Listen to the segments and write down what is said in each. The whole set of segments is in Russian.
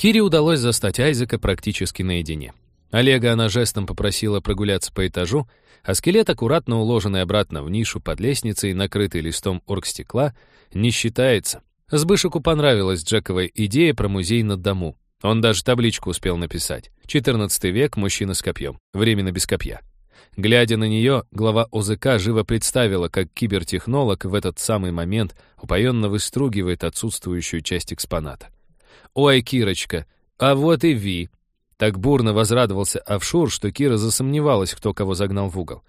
Кире удалось застать Айзека практически наедине. Олега она жестом попросила прогуляться по этажу, а скелет, аккуратно уложенный обратно в нишу под лестницей, накрытый листом оргстекла, не считается. Сбышику понравилась Джековая идея про музей над дому. Он даже табличку успел написать. 14 век, мужчина с копьем. Временно без копья. Глядя на нее, глава ОЗК живо представила, как кибертехнолог в этот самый момент упоенно выстругивает отсутствующую часть экспоната. «Ой, Кирочка, а вот и Ви!» Так бурно возрадовался офшор, что Кира засомневалась, кто кого загнал в угол.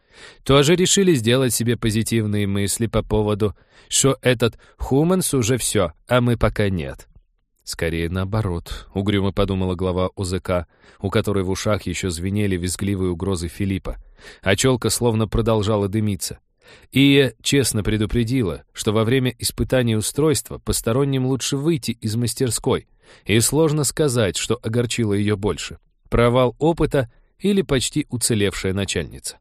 Тоже решили сделать себе позитивные мысли по поводу, что этот Хуманс уже все, а мы пока нет. Скорее наоборот, угрюмо подумала глава УЗК, у которой в ушах еще звенели визгливые угрозы Филиппа, а челка словно продолжала дымиться. И честно предупредила, что во время испытания устройства посторонним лучше выйти из мастерской, и сложно сказать, что огорчило ее больше. Провал опыта или почти уцелевшая начальница.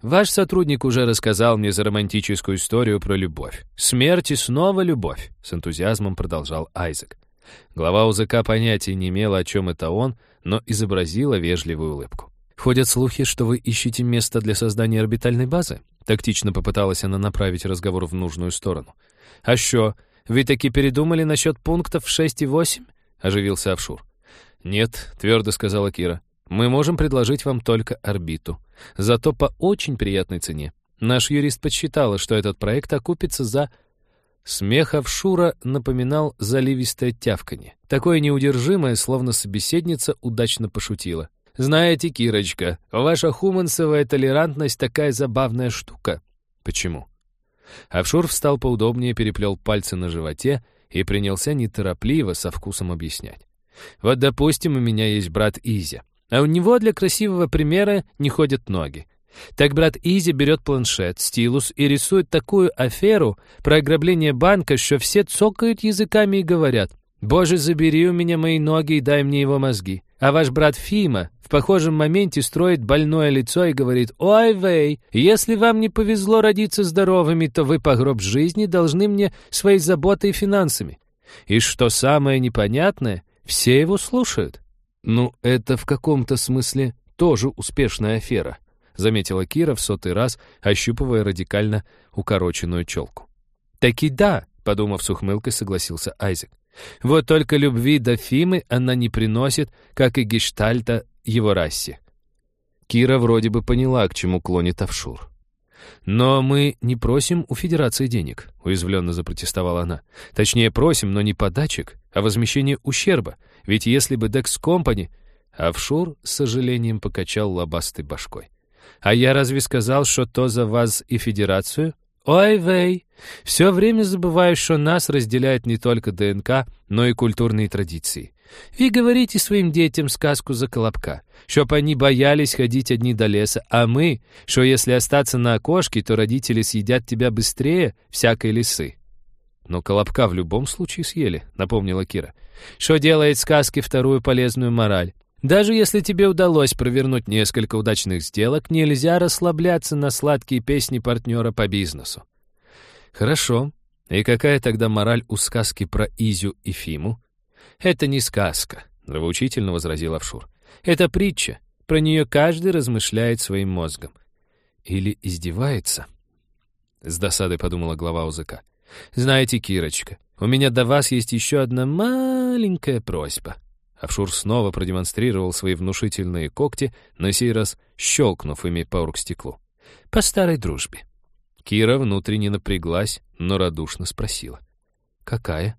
Ваш сотрудник уже рассказал мне за романтическую историю про любовь. Смерть и снова любовь, с энтузиазмом продолжал Айзек. Глава УЗК понятия не имела, о чем это он, но изобразила вежливую улыбку. «Ходят слухи, что вы ищете место для создания орбитальной базы?» Тактично попыталась она направить разговор в нужную сторону. «А что, вы таки передумали насчет пунктов 6 и 8?» — оживился Авшур. «Нет», — твердо сказала Кира. «Мы можем предложить вам только орбиту. Зато по очень приятной цене. Наш юрист подсчитала, что этот проект окупится за Смех Авшура напоминал заливистое тявканье. Такое неудержимое, словно собеседница удачно пошутила. «Знаете, Кирочка, ваша хумансовая толерантность такая забавная штука». «Почему?» Авшур встал поудобнее, переплел пальцы на животе и принялся неторопливо, со вкусом объяснять. «Вот, допустим, у меня есть брат Изя, а у него для красивого примера не ходят ноги. Так брат Изи берет планшет, стилус и рисует такую аферу про ограбление банка, что все цокают языками и говорят «Боже, забери у меня мои ноги и дай мне его мозги». А ваш брат Фима в похожем моменте строит больное лицо и говорит «Ой, Вэй, если вам не повезло родиться здоровыми, то вы по гроб жизни должны мне своей заботой и финансами». И что самое непонятное, все его слушают. Ну, это в каком-то смысле тоже успешная афера заметила Кира в сотый раз, ощупывая радикально укороченную челку. «Таки да», — подумав с ухмылкой, согласился Айзек. «Вот только любви до Фимы она не приносит, как и гештальта его расе». Кира вроде бы поняла, к чему клонит Авшур. «Но мы не просим у Федерации денег», — уязвленно запротестовала она. «Точнее, просим, но не подачек, а возмещение ущерба. Ведь если бы Декс Компани...» Авшур с сожалением покачал лобастой башкой. А я разве сказал, что то за вас и федерацию? Ой, вей, все время забываю, что нас разделяет не только ДНК, но и культурные традиции. Вы говорите своим детям сказку за колобка, чтоб они боялись ходить одни до леса, а мы, что если остаться на окошке, то родители съедят тебя быстрее всякой лисы. Но колобка в любом случае съели, напомнила Кира. Что делает сказки вторую полезную мораль? Даже если тебе удалось провернуть несколько удачных сделок, нельзя расслабляться на сладкие песни партнера по бизнесу. Хорошо. И какая тогда мораль у сказки про Изю и Фиму? Это не сказка, нравоучительно возразил Авшур. Это притча. Про нее каждый размышляет своим мозгом. Или издевается? С досадой подумала глава УЗК. Знаете, Кирочка, у меня до вас есть еще одна маленькая просьба. Авшур снова продемонстрировал свои внушительные когти, на сей раз щелкнув ими по оргстеклу. «По старой дружбе». Кира внутренне напряглась, но радушно спросила. «Какая?»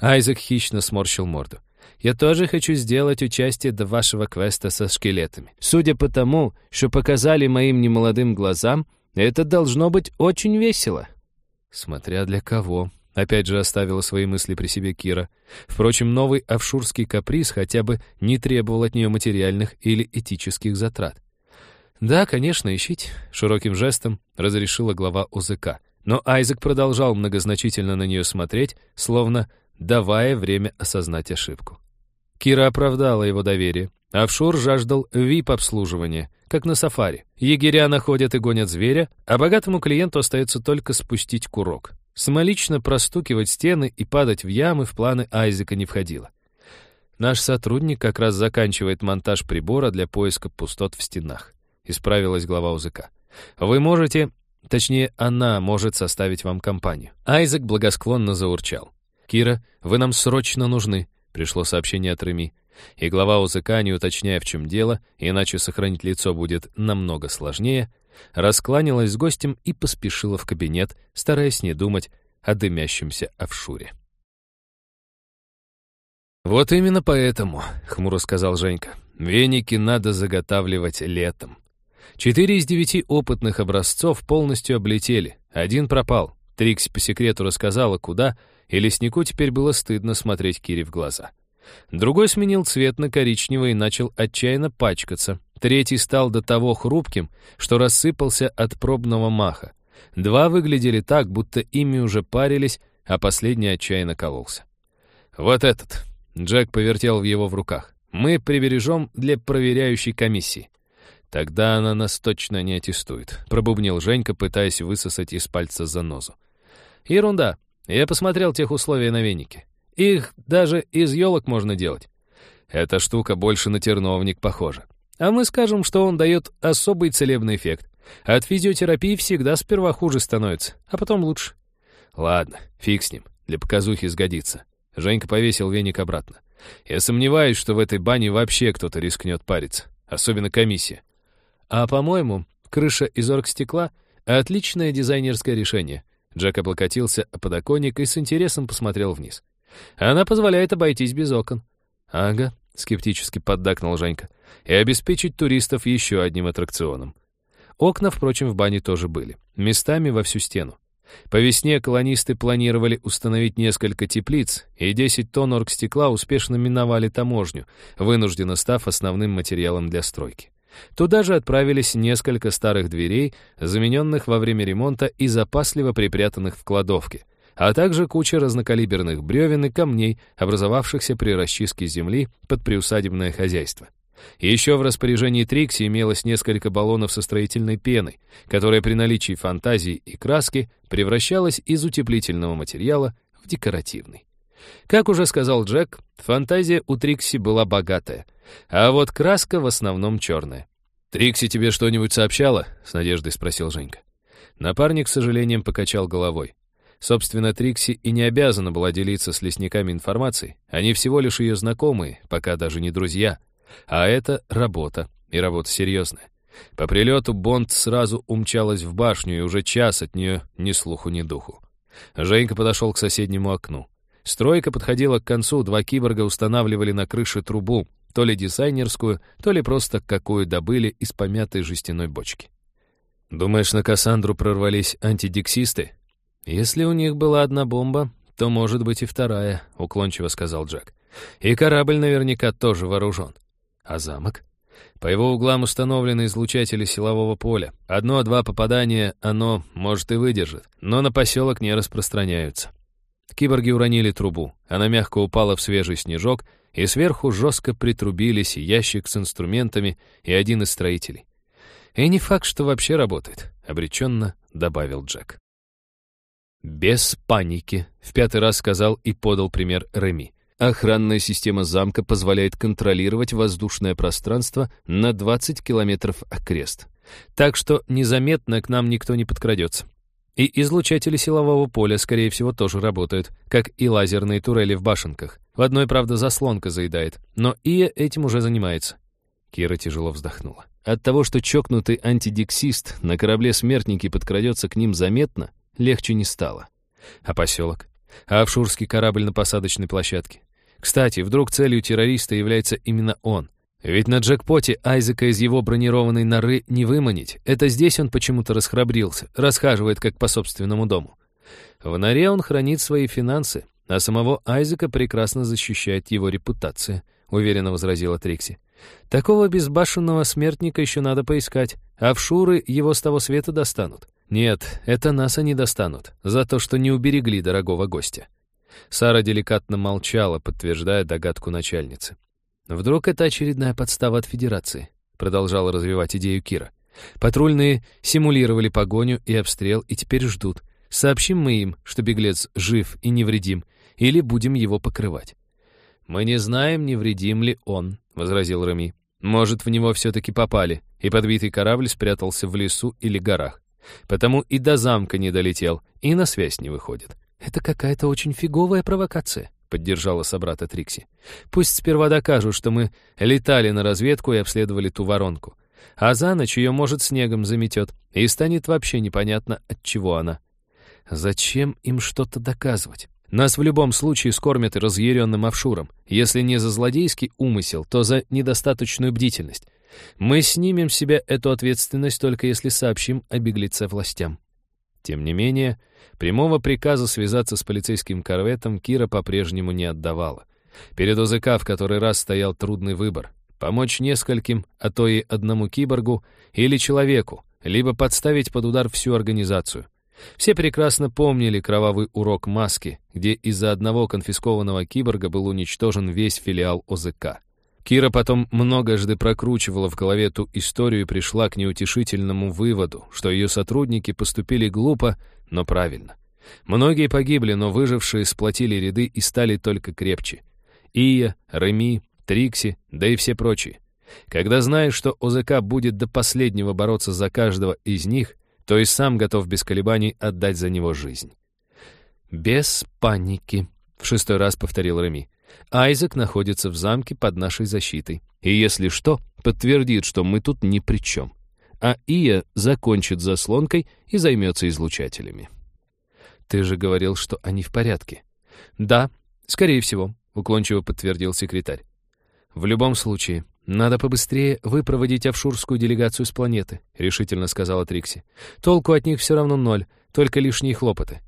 Айзек хищно сморщил морду. «Я тоже хочу сделать участие до вашего квеста со скелетами. Судя по тому, что показали моим немолодым глазам, это должно быть очень весело». «Смотря для кого», Опять же оставила свои мысли при себе Кира. Впрочем, новый офшурский каприз хотя бы не требовал от нее материальных или этических затрат. «Да, конечно, ищите», — широким жестом разрешила глава УЗК. Но Айзек продолжал многозначительно на нее смотреть, словно давая время осознать ошибку. Кира оправдала его доверие. Офшор жаждал вип-обслуживания, как на сафари. Егеря находят и гонят зверя, а богатому клиенту остается только спустить курок. Самолично простукивать стены и падать в ямы в планы Айзека не входило. Наш сотрудник как раз заканчивает монтаж прибора для поиска пустот в стенах. Исправилась глава УЗК. Вы можете, точнее, она может составить вам компанию. Айзек благосклонно заурчал. «Кира, вы нам срочно нужны», — пришло сообщение от Реми. И глава УЗК, не уточняя, в чем дело, иначе сохранить лицо будет намного сложнее, раскланялась с гостем и поспешила в кабинет, стараясь не думать о дымящемся офшуре. «Вот именно поэтому», — хмуро сказал Женька, — «веники надо заготавливать летом. Четыре из девяти опытных образцов полностью облетели, один пропал. Трикси по секрету рассказала, куда, и леснику теперь было стыдно смотреть Кире в глаза. Другой сменил цвет на коричневый и начал отчаянно пачкаться. Третий стал до того хрупким, что рассыпался от пробного маха. Два выглядели так, будто ими уже парились, а последний отчаянно кололся. «Вот этот», — Джек повертел его в руках, — «мы прибережем для проверяющей комиссии». «Тогда она нас точно не аттестует», — пробубнил Женька, пытаясь высосать из пальца занозу. «Ерунда. Я посмотрел тех условия на венике. Их даже из елок можно делать. Эта штука больше на терновник похожа. А мы скажем, что он дает особый целебный эффект. От физиотерапии всегда сперва хуже становится, а потом лучше. Ладно, фиг с ним, для показухи сгодится. Женька повесил веник обратно. Я сомневаюсь, что в этой бане вообще кто-то рискнет париться, особенно комиссия. А, по-моему, крыша из оргстекла — отличное дизайнерское решение. Джек облокотился о подоконник и с интересом посмотрел вниз. Она позволяет обойтись без окон. Ага, скептически поддакнул Женька. И обеспечить туристов еще одним аттракционом. Окна, впрочем, в бане тоже были. Местами во всю стену. По весне колонисты планировали установить несколько теплиц, и 10 тонн оргстекла успешно миновали таможню, вынужденно став основным материалом для стройки. Туда же отправились несколько старых дверей, замененных во время ремонта и запасливо припрятанных в кладовке, а также куча разнокалиберных бревен и камней, образовавшихся при расчистке земли под приусадебное хозяйство. Еще в распоряжении Трикси имелось несколько баллонов со строительной пеной, которая при наличии фантазии и краски превращалась из утеплительного материала в декоративный. Как уже сказал Джек, фантазия у Трикси была богатая, а вот краска в основном черная. «Трикси тебе что-нибудь сообщала?» — с надеждой спросил Женька. Напарник с сожалением покачал головой. Собственно, Трикси и не обязана была делиться с лесниками информацией. Они всего лишь ее знакомые, пока даже не друзья. А это работа, и работа серьезная. По прилету Бонд сразу умчалась в башню, и уже час от нее ни слуху, ни духу. Женька подошел к соседнему окну. Стройка подходила к концу, два киборга устанавливали на крыше трубу, то ли дизайнерскую, то ли просто какую добыли из помятой жестяной бочки. «Думаешь, на Кассандру прорвались антидексисты?» «Если у них была одна бомба, то может быть и вторая», — уклончиво сказал Джек. «И корабль наверняка тоже вооружен. А замок?» По его углам установлены излучатели силового поля. Одно-два попадания оно, может, и выдержит, но на поселок не распространяются. Киборги уронили трубу. Она мягко упала в свежий снежок, и сверху жестко притрубились ящик с инструментами и один из строителей. «И не факт, что вообще работает», — обреченно добавил Джек. «Без паники», — в пятый раз сказал и подал пример Реми. Охранная система замка позволяет контролировать воздушное пространство на 20 километров окрест. Так что незаметно к нам никто не подкрадется. И излучатели силового поля, скорее всего, тоже работают, как и лазерные турели в башенках. В одной, правда, заслонка заедает, но Ия этим уже занимается. Кира тяжело вздохнула. От того, что чокнутый антидексист на корабле смертники подкрадется к ним заметно, легче не стало. А поселок? А офшурский корабль на посадочной площадке? Кстати, вдруг целью террориста является именно он. Ведь на джекпоте Айзека из его бронированной норы не выманить. Это здесь он почему-то расхрабрился, расхаживает как по собственному дому. В норе он хранит свои финансы, а самого Айзека прекрасно защищает его репутация, уверенно возразила Трикси. Такого безбашенного смертника еще надо поискать, а его с того света достанут. Нет, это нас они достанут, за то, что не уберегли дорогого гостя. Сара деликатно молчала, подтверждая догадку начальницы. «Вдруг это очередная подстава от Федерации?» Продолжала развивать идею Кира. «Патрульные симулировали погоню и обстрел, и теперь ждут. Сообщим мы им, что беглец жив и невредим, или будем его покрывать?» «Мы не знаем, невредим ли он», — возразил Рами. «Может, в него все-таки попали, и подбитый корабль спрятался в лесу или горах. Потому и до замка не долетел, и на связь не выходит». «Это какая-то очень фиговая провокация», — поддержала собрата Трикси. «Пусть сперва докажут, что мы летали на разведку и обследовали ту воронку. А за ночь ее, может, снегом заметет, и станет вообще непонятно, от чего она. Зачем им что-то доказывать? Нас в любом случае скормят разъяренным офшуром. Если не за злодейский умысел, то за недостаточную бдительность. Мы снимем себя эту ответственность только если сообщим о беглеце властям. Тем не менее, прямого приказа связаться с полицейским корветом Кира по-прежнему не отдавала. Перед ОЗК в который раз стоял трудный выбор — помочь нескольким, а то и одному киборгу или человеку, либо подставить под удар всю организацию — все прекрасно помнили кровавый урок маски, где из-за одного конфискованного киборга был уничтожен весь филиал ОЗК. Кира потом многожды прокручивала в голове ту историю и пришла к неутешительному выводу, что ее сотрудники поступили глупо, но правильно. Многие погибли, но выжившие сплотили ряды и стали только крепче. Ия, Реми, Трикси, да и все прочие. Когда знаешь, что ОЗК будет до последнего бороться за каждого из них, то и сам готов без колебаний отдать за него жизнь. «Без паники», — в шестой раз повторил Реми. «Айзек находится в замке под нашей защитой, и если что, подтвердит, что мы тут ни при чем. А Ия закончит заслонкой и займется излучателями». «Ты же говорил, что они в порядке». «Да, скорее всего», — уклончиво подтвердил секретарь. «В любом случае, «Надо побыстрее выпроводить офшурскую делегацию с планеты», — решительно сказала Трикси. «Толку от них все равно ноль, только лишние хлопоты».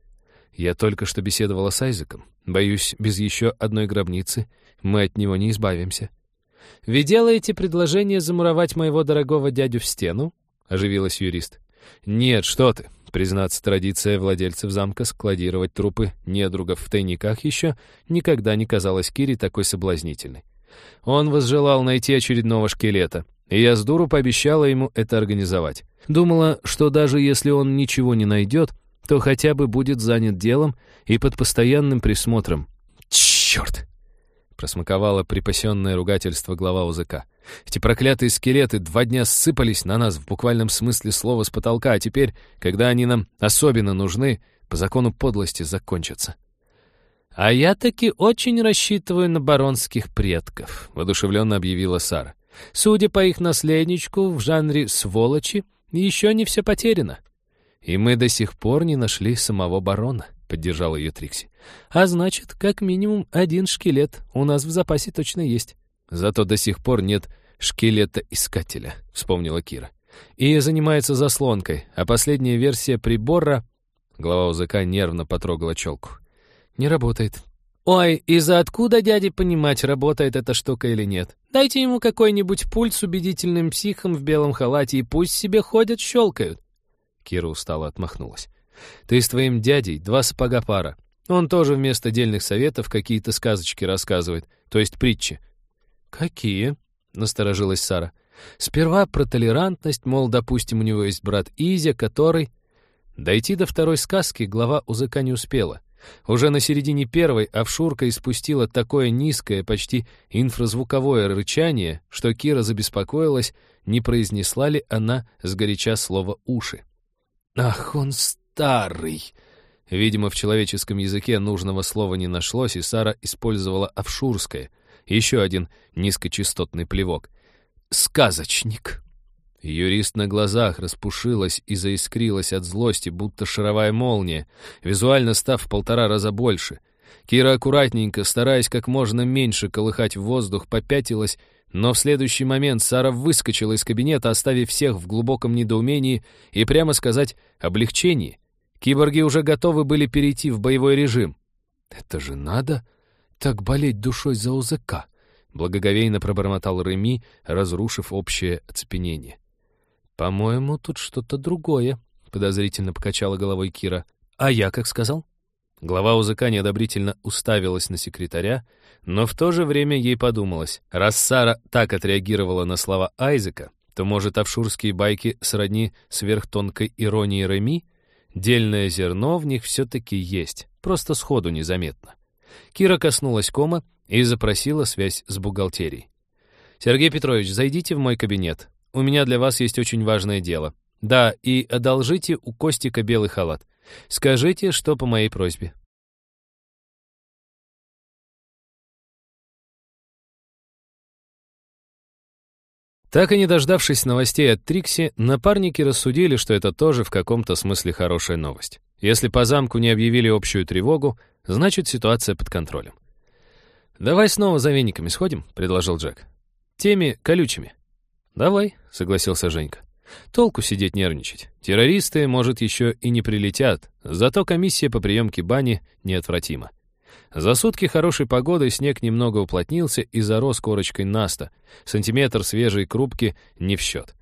Я только что беседовала с Айзеком. Боюсь, без еще одной гробницы мы от него не избавимся. «Вы делаете предложение замуровать моего дорогого дядю в стену?» — оживилась юрист. «Нет, что ты!» Признаться, традиция владельцев замка складировать трупы недругов в тайниках еще никогда не казалась Кире такой соблазнительной. Он возжелал найти очередного шкелета, и я с дуру пообещала ему это организовать. Думала, что даже если он ничего не найдет, то хотя бы будет занят делом и под постоянным присмотром. «Черт!» — просмаковало припасенное ругательство глава УЗК. «Эти проклятые скелеты два дня сыпались на нас в буквальном смысле слова с потолка, а теперь, когда они нам особенно нужны, по закону подлости закончатся». «А я таки очень рассчитываю на баронских предков», — воодушевленно объявила Сара. «Судя по их наследничку в жанре «сволочи», еще не все потеряно». «И мы до сих пор не нашли самого барона», — поддержала ее Трикси. «А значит, как минимум один шкелет у нас в запасе точно есть». «Зато до сих пор нет шкелета-искателя», — вспомнила Кира. «И занимается заслонкой, а последняя версия прибора...» Глава УЗК нервно потрогала челку. Не работает. Ой, и за откуда дяде понимать, работает эта штука или нет? Дайте ему какой-нибудь пульт с убедительным психом в белом халате и пусть себе ходят, щелкают. Кира устало отмахнулась. Ты с твоим дядей два сапога пара. Он тоже вместо дельных советов какие-то сказочки рассказывает, то есть притчи. Какие? Насторожилась Сара. Сперва про толерантность, мол, допустим, у него есть брат Изя, который... Дойти до второй сказки глава УЗК не успела. Уже на середине первой офшурка испустила такое низкое, почти инфразвуковое рычание, что Кира забеспокоилась, не произнесла ли она сгоряча слово «уши». «Ах, он старый!» Видимо, в человеческом языке нужного слова не нашлось, и Сара использовала офшурское, еще один низкочастотный плевок. «Сказочник!» Юрист на глазах распушилась и заискрилась от злости, будто шаровая молния, визуально став в полтора раза больше. Кира аккуратненько, стараясь как можно меньше колыхать воздух, попятилась, но в следующий момент Сара выскочила из кабинета, оставив всех в глубоком недоумении и, прямо сказать, облегчении. Киборги уже готовы были перейти в боевой режим. «Это же надо так болеть душой за УЗК!» — благоговейно пробормотал Реми, разрушив общее оцепенение. «По-моему, тут что-то другое», — подозрительно покачала головой Кира. «А я как сказал?» Глава УЗК неодобрительно уставилась на секретаря, но в то же время ей подумалось, раз Сара так отреагировала на слова Айзека, то, может, офшурские байки сродни сверхтонкой иронии Реми? Дельное зерно в них все-таки есть, просто сходу незаметно. Кира коснулась кома и запросила связь с бухгалтерией. «Сергей Петрович, зайдите в мой кабинет. У меня для вас есть очень важное дело. Да, и одолжите у Костика белый халат. Скажите, что по моей просьбе». Так и не дождавшись новостей от Трикси, напарники рассудили, что это тоже в каком-то смысле хорошая новость. Если по замку не объявили общую тревогу, значит ситуация под контролем. «Давай снова за вениками сходим», — предложил Джек. «Теми колючими». «Давай», — согласился Женька. «Толку сидеть нервничать. Террористы, может, еще и не прилетят, зато комиссия по приемке бани неотвратима. За сутки хорошей погоды снег немного уплотнился и зарос корочкой наста. Сантиметр свежей крупки не в счет.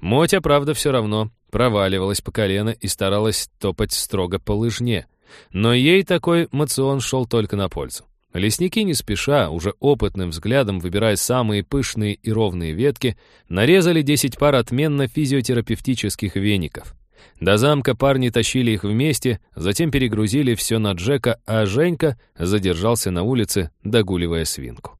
Мотя, правда, все равно проваливалась по колено и старалась топать строго по лыжне. Но ей такой мацион шел только на пользу. Лесники не спеша, уже опытным взглядом выбирая самые пышные и ровные ветки, нарезали 10 пар отменно физиотерапевтических веников. До замка парни тащили их вместе, затем перегрузили все на Джека, а Женька задержался на улице, догуливая свинку.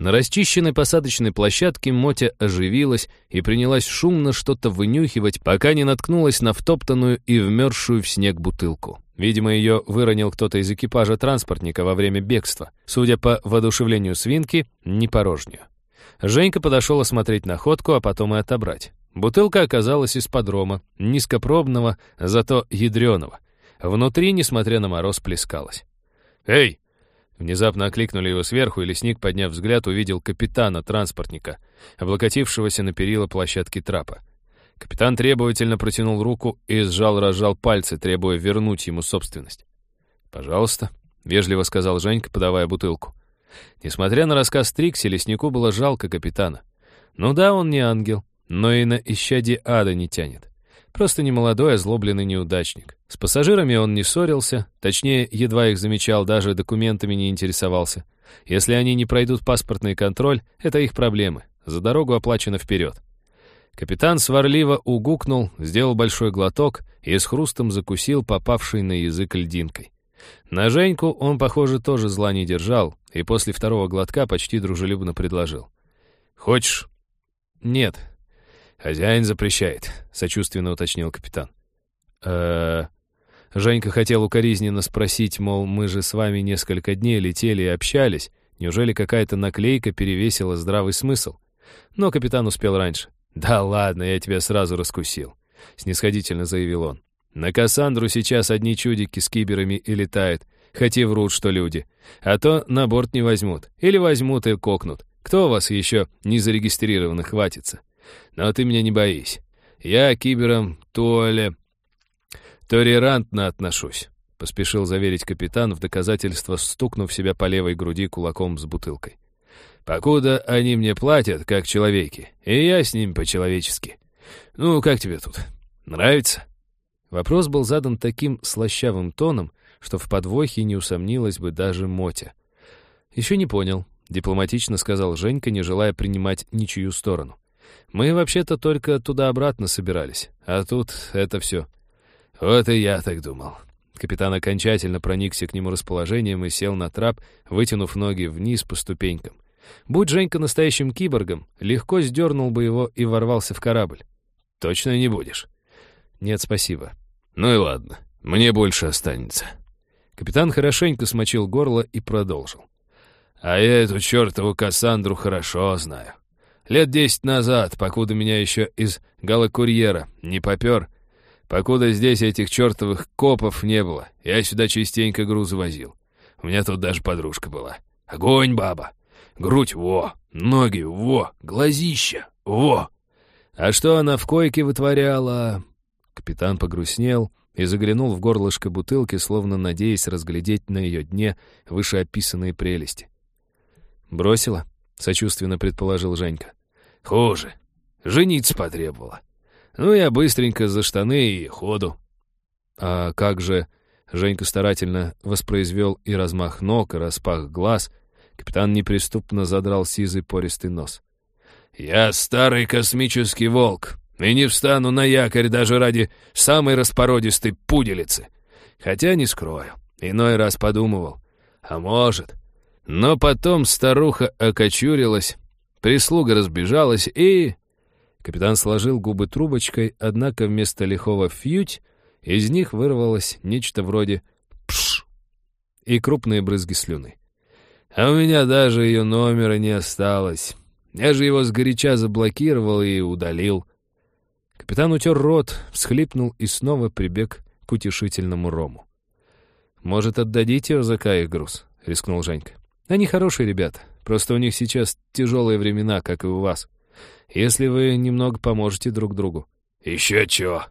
На расчищенной посадочной площадке Мотя оживилась и принялась шумно что-то вынюхивать, пока не наткнулась на втоптанную и вмерзшую в снег бутылку. Видимо, ее выронил кто-то из экипажа транспортника во время бегства. Судя по воодушевлению свинки, не порожнюю. Женька подошел осмотреть находку, а потом и отобрать. Бутылка оказалась из подрома, низкопробного, зато ядреного. Внутри, несмотря на мороз, плескалась. «Эй!» Внезапно окликнули его сверху, и лесник, подняв взгляд, увидел капитана транспортника, облокотившегося на перила площадки трапа. Капитан требовательно протянул руку и сжал-разжал пальцы, требуя вернуть ему собственность. «Пожалуйста», — вежливо сказал Женька, подавая бутылку. Несмотря на рассказ Трикси, леснику было жалко капитана. Ну да, он не ангел, но и на исчадие ада не тянет. Просто немолодой, озлобленный неудачник. С пассажирами он не ссорился, точнее, едва их замечал, даже документами не интересовался. Если они не пройдут паспортный контроль, это их проблемы. За дорогу оплачено вперед. Капитан сварливо угукнул, сделал большой глоток и с хрустом закусил попавший на язык льдинкой. На Женьку он, похоже, тоже зла не держал, и после второго глотка почти дружелюбно предложил. «Хочешь?» «Нет, «Хозяин запрещает», — сочувственно уточнил капитан. э Женька хотел укоризненно спросить, мол, мы же с вами несколько дней летели и общались, неужели какая-то наклейка перевесила здравый смысл? Но капитан успел раньше. «Да ладно, я тебя сразу раскусил», — снисходительно заявил он. «На Кассандру сейчас одни чудики с киберами и летают, хоть и врут, что люди. А то на борт не возьмут. Или возьмут и кокнут. Кто у вас еще не зарегистрированных хватится?» Но ты меня не боись. Я к киберам Туоле толерантно отношусь», — поспешил заверить капитан в доказательство, стукнув себя по левой груди кулаком с бутылкой. «Покуда они мне платят, как человеки, и я с ним по-человечески. Ну, как тебе тут? Нравится?» Вопрос был задан таким слащавым тоном, что в подвохе не усомнилась бы даже Мотя. «Еще не понял», — дипломатично сказал Женька, не желая принимать ничью сторону. Мы вообще-то только туда-обратно собирались, а тут это все. Вот и я так думал. Капитан окончательно проникся к нему расположением и сел на трап, вытянув ноги вниз по ступенькам. Будь Женька настоящим киборгом, легко сдернул бы его и ворвался в корабль. «Точно не будешь?» «Нет, спасибо». «Ну и ладно, мне больше останется». Капитан хорошенько смочил горло и продолжил. «А я эту чертову Кассандру хорошо знаю. Лет десять назад, покуда меня еще из галокурьера не попер, покуда здесь этих чертовых копов не было, я сюда частенько грузы возил. У меня тут даже подружка была. Огонь, баба! Грудь — во! Ноги — во! Глазища — во! А что она в койке вытворяла? Капитан погрустнел и заглянул в горлышко бутылки, словно надеясь разглядеть на ее дне вышеописанные прелести. «Бросила?» — сочувственно предположил Женька. Хуже. Жениться потребовала. Ну, я быстренько за штаны и ходу. А как же... Женька старательно воспроизвел и размах ног, и распах глаз. Капитан неприступно задрал сизый пористый нос. «Я старый космический волк, и не встану на якорь даже ради самой распородистой пуделицы. Хотя не скрою, иной раз подумывал, А может. Но потом старуха окочурилась, прислуга разбежалась и... Капитан сложил губы трубочкой, однако вместо лихого «фьють» из них вырвалось нечто вроде «пш» и крупные брызги слюны. А у меня даже ее номера не осталось. Я же его сгоряча заблокировал и удалил. Капитан утер рот, всхлипнул и снова прибег к утешительному рому. «Может, отдадите ОЗК их груз?» — рискнул Женька. «Они хорошие ребята, просто у них сейчас тяжелые времена, как и у вас. Если вы немного поможете друг другу». «Еще чего!»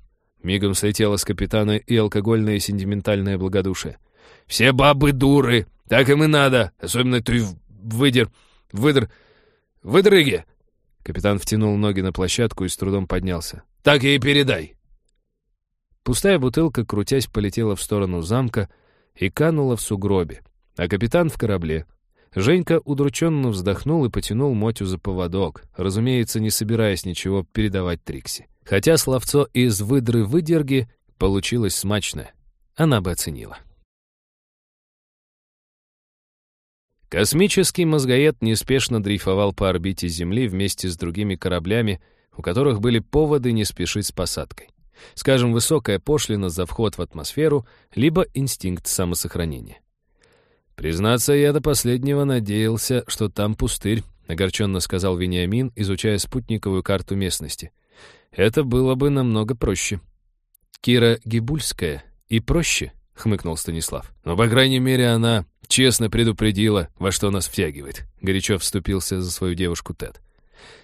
Мигом слетело с капитана и алкогольное сентиментальное благодушие. «Все бабы дуры! Так им и надо! Особенно ты выдер... выдр... выдрыги!» Капитан втянул ноги на площадку и с трудом поднялся. «Так и передай!» Пустая бутылка, крутясь, полетела в сторону замка и канула в сугробе, а капитан в корабле. Женька удрученно вздохнул и потянул Мотю за поводок, разумеется, не собираясь ничего передавать Трикси. Хотя словцо из выдры-выдерги получилось смачное, она бы оценила. Космический мозгоед неспешно дрейфовал по орбите Земли вместе с другими кораблями, у которых были поводы не спешить с посадкой. Скажем, высокая пошлина за вход в атмосферу, либо инстинкт самосохранения. «Признаться, я до последнего надеялся, что там пустырь», — огорченно сказал Вениамин, изучая спутниковую карту местности. Это было бы намного проще. Кира Гибульская и проще, хмыкнул Станислав. Но, по крайней мере, она честно предупредила, во что нас втягивает. Горячо вступился за свою девушку Тед.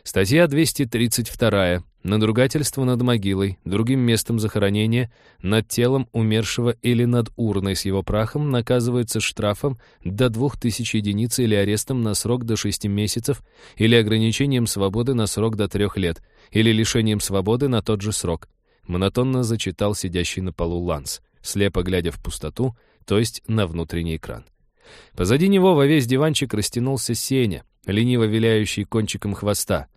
Статья 232. Надругательство над могилой, другим местом захоронения, над телом умершего или над урной с его прахом наказывается штрафом до 2000 единиц или арестом на срок до 6 месяцев или ограничением свободы на срок до 3 лет или лишением свободы на тот же срок. Монотонно зачитал сидящий на полу Ланс, слепо глядя в пустоту, то есть на внутренний экран. Позади него во весь диванчик растянулся Сеня, лениво виляющий кончиком хвоста.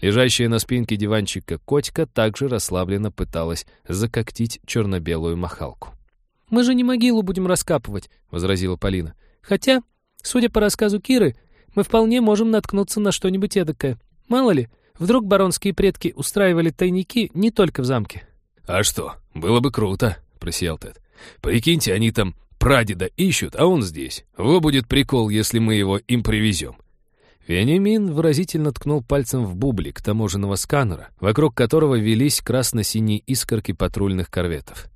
Лежащая на спинке диванчика котика также расслабленно пыталась закоктить черно-белую махалку. «Мы же не могилу будем раскапывать», — возразила Полина. «Хотя, судя по рассказу Киры, мы вполне можем наткнуться на что-нибудь эдакое. Мало ли, вдруг баронские предки устраивали тайники не только в замке». «А что, было бы круто», — просиял Тед. «Прикиньте, они там прадеда ищут, а он здесь. Во будет прикол, если мы его им привезем». Вениамин выразительно ткнул пальцем в бублик таможенного сканера, вокруг которого велись красно-синие искорки патрульных корветов.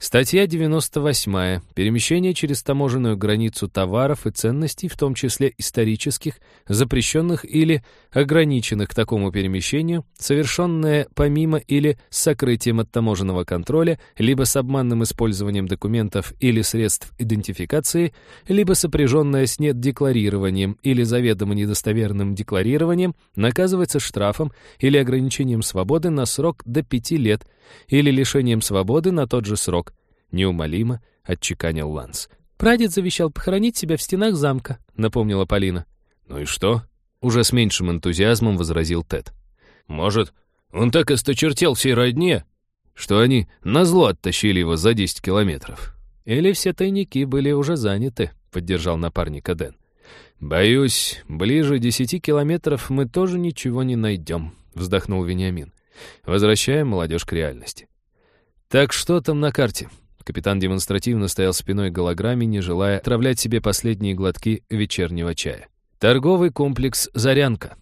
Статья 98. Перемещение через таможенную границу товаров и ценностей, в том числе исторических, запрещенных или ограниченных к такому перемещению, совершенное помимо или с сокрытием от таможенного контроля, либо с обманным использованием документов или средств идентификации, либо сопряженное с недекларированием или заведомо недостоверным декларированием, наказывается штрафом или ограничением свободы на срок до 5 лет или лишением свободы на тот же срок, неумолимо отчеканил Ланс. «Прадед завещал похоронить себя в стенах замка», — напомнила Полина. «Ну и что?» — уже с меньшим энтузиазмом возразил Тед. «Может, он так осточертел всей родне, что они назло оттащили его за 10 километров. Или все тайники были уже заняты», — поддержал напарника Дэн. «Боюсь, ближе десяти километров мы тоже ничего не найдем», — вздохнул Вениамин. «Возвращаем молодежь к реальности». «Так что там на карте?» Капитан демонстративно стоял спиной к голограмме, не желая отравлять себе последние глотки вечернего чая. «Торговый комплекс «Зарянка».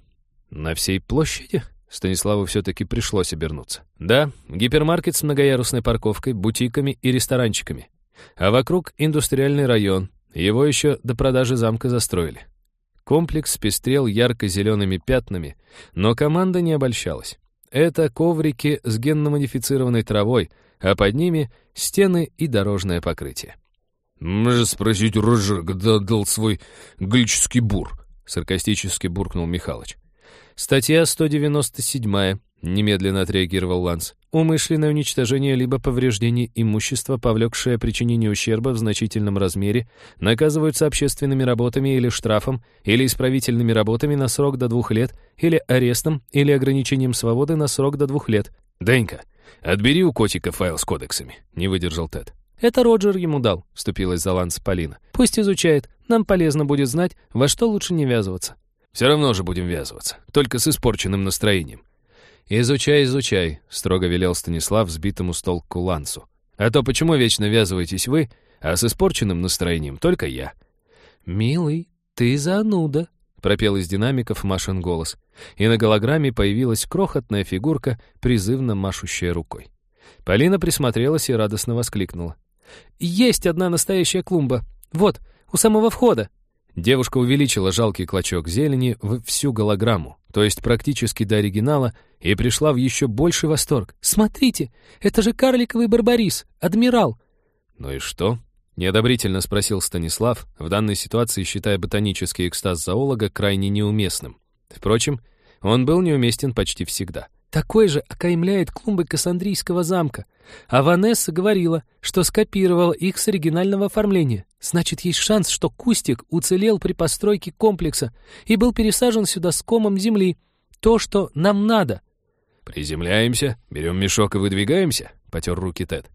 На всей площади?» Станиславу все-таки пришлось обернуться. «Да, гипермаркет с многоярусной парковкой, бутиками и ресторанчиками. А вокруг индустриальный район. Его еще до продажи замка застроили». Комплекс пестрел ярко-зелеными пятнами, но команда не обольщалась. Это коврики с генно-модифицированной травой — а под ними стены и дорожное покрытие. «Можно спросить Рожа, когда отдал свой глический бур?» — саркастически буркнул Михалыч. «Статья 197 немедленно отреагировал Ланс. «Умышленное уничтожение либо повреждение имущества, повлекшее причинение ущерба в значительном размере, наказываются общественными работами или штрафом, или исправительными работами на срок до двух лет, или арестом, или ограничением свободы на срок до двух лет». «Денька, «Отбери у котика файл с кодексами», — не выдержал Тед. «Это Роджер ему дал», — вступилась за Ланс Полина. «Пусть изучает. Нам полезно будет знать, во что лучше не ввязываться». «Все равно же будем ввязываться, только с испорченным настроением». «Изучай, изучай», — строго велел Станислав сбитому с толку Лансу. «А то почему вечно ввязываетесь вы, а с испорченным настроением только я?» «Милый, ты зануда», — пропел из динамиков Машин голос, и на голограмме появилась крохотная фигурка, призывно машущая рукой. Полина присмотрелась и радостно воскликнула. «Есть одна настоящая клумба! Вот, у самого входа!» Девушка увеличила жалкий клочок зелени в всю голограмму, то есть практически до оригинала, и пришла в еще больший восторг. «Смотрите, это же карликовый барбарис, адмирал!» «Ну и что?» — неодобрительно спросил Станислав, в данной ситуации считая ботанический экстаз зоолога крайне неуместным. Впрочем, он был неуместен почти всегда. Такой же окаймляет клумбы Кассандрийского замка. А Ванесса говорила, что скопировала их с оригинального оформления. Значит, есть шанс, что кустик уцелел при постройке комплекса и был пересажен сюда с комом земли. То, что нам надо. «Приземляемся, берем мешок и выдвигаемся», — потер руки Тед.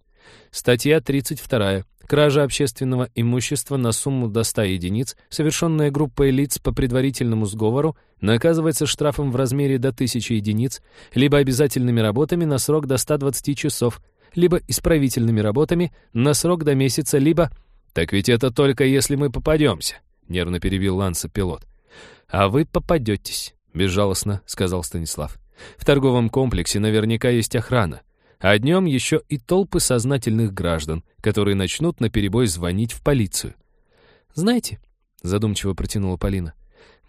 Статья 32. Кража общественного имущества на сумму до 100 единиц, совершенная группой лиц по предварительному сговору, наказывается штрафом в размере до 1000 единиц, либо обязательными работами на срок до 120 часов, либо исправительными работами на срок до месяца, либо... «Так ведь это только если мы попадемся», — нервно перебил Ланса пилот. «А вы попадетесь», — безжалостно сказал Станислав. «В торговом комплексе наверняка есть охрана а днем еще и толпы сознательных граждан, которые начнут наперебой звонить в полицию. «Знаете», — задумчиво протянула Полина,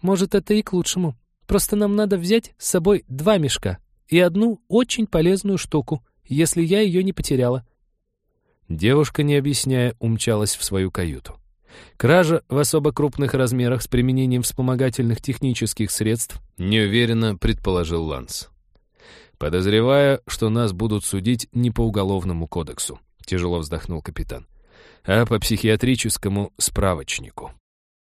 «может, это и к лучшему. Просто нам надо взять с собой два мешка и одну очень полезную штуку, если я ее не потеряла». Девушка, не объясняя, умчалась в свою каюту. Кража в особо крупных размерах с применением вспомогательных технических средств, неуверенно предположил Ланс подозревая, что нас будут судить не по уголовному кодексу», — тяжело вздохнул капитан, «а по психиатрическому справочнику».